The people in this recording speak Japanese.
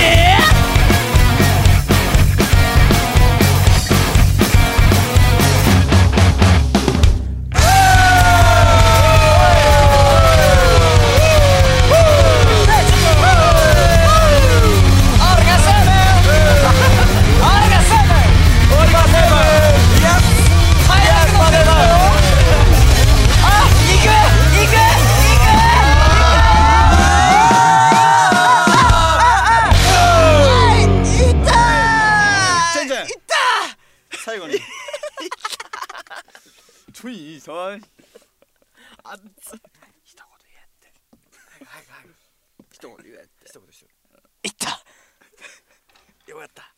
Yeah! ついさいあっつ一言言えってはいはいはい一言言えって一言しよういったよかった